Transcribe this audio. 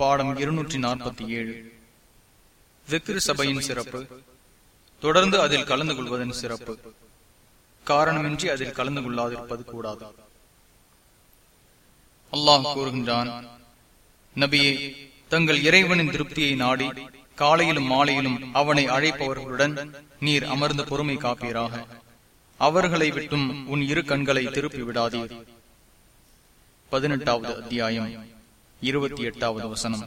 பாடம் இருநூற்றி நாற்பத்தி ஏழு விக்ரு சபையின் சிறப்பு. தொடர்ந்து அதில் கலந்து கொள்வதன் சிறப்பு. காரணமின்றி அதில் கலந்து கொள்ளாதிருப்பது கூடாது. அல்லாஹ் கூறுகின்றான் நபியே தங்கள் இறைவனின் திருப்தியை நாடி காலையிலும் மாலையிலும் அவனை அழைப்பவர்களுடன் நீர் அமர்ந்த பொறுமை காப்பீராக. அவர்களை விட்டும் உன் இரு கண்களை திருப்பி விடாதீர். பதினெட்டாவது அத்தியாயம். இருபத்தி எட்டாவது வசனம்.